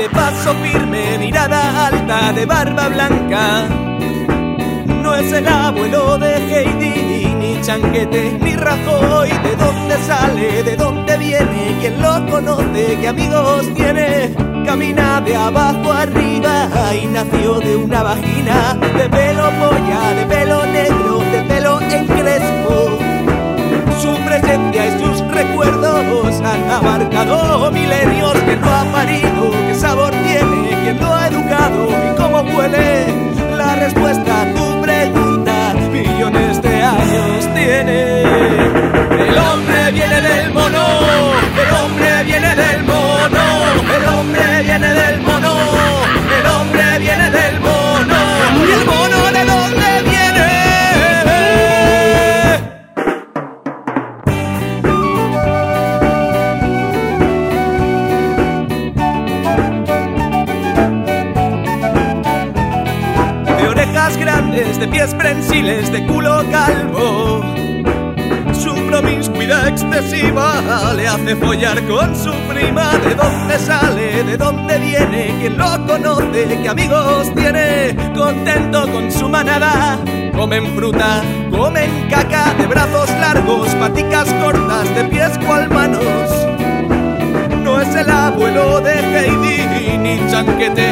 de paso firme, mirada alta, de barba blanca. No es el abuelo de Heidi, ni Chanquete, ni Rajoy. ¿De dónde sale? ¿De dónde viene? ¿Quién lo conoce? ¿Qué amigos tiene? Camina de abajo arriba y nació de una vagina, de pelo polla, de pelo negro, de pelo en crespo. Su presencia y sus recuerdos han abarcado milenios. De pies prensiles, de culo calvo. Su promiscuidad excesiva le hace follar con su prima. ¿De dónde sale? ¿De dónde viene? ¿Quién lo conoce? ¿Qué amigos tiene? Contento con su manada. Comen fruta, comen caca, de brazos largos, paticas cortas, de pies cual manos. No es el abuelo de Heidi, ni Chanquete,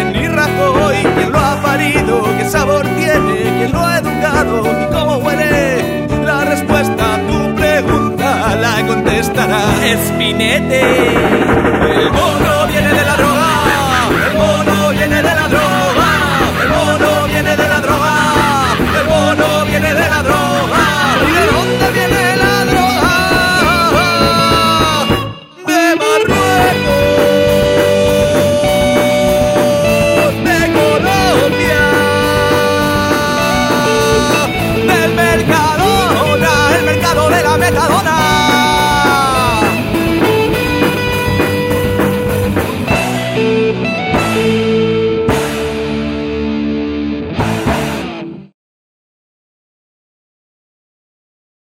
estará Espinete. El mono viene de la